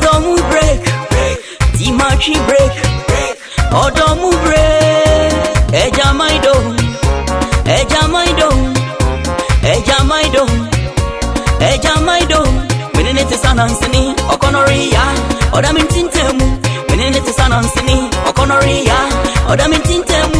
Odomu break, Dimachi break, Odomu break, Eja Maido, Eja Maido, Eja Maido, Eja Maido, Minute Sanansini, Okonoria, Odamin Tintemu, Minute Sanansini, Okonoria, Odamin Tintemu.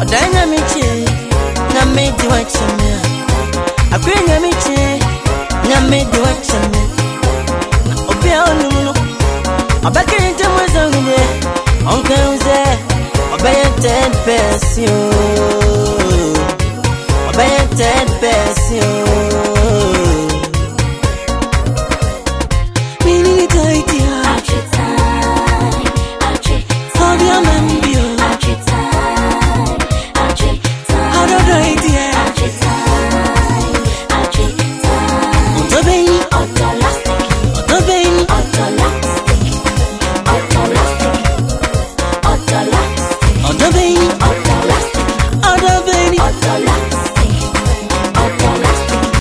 ọdanya michi na medi wachame akwenya michi na me medi wachame obia onumuno ọbakiri ntem wezongunye ọnkenze ọbẹyẹ ten pẹsi o ọbẹyẹ ten pẹsi o.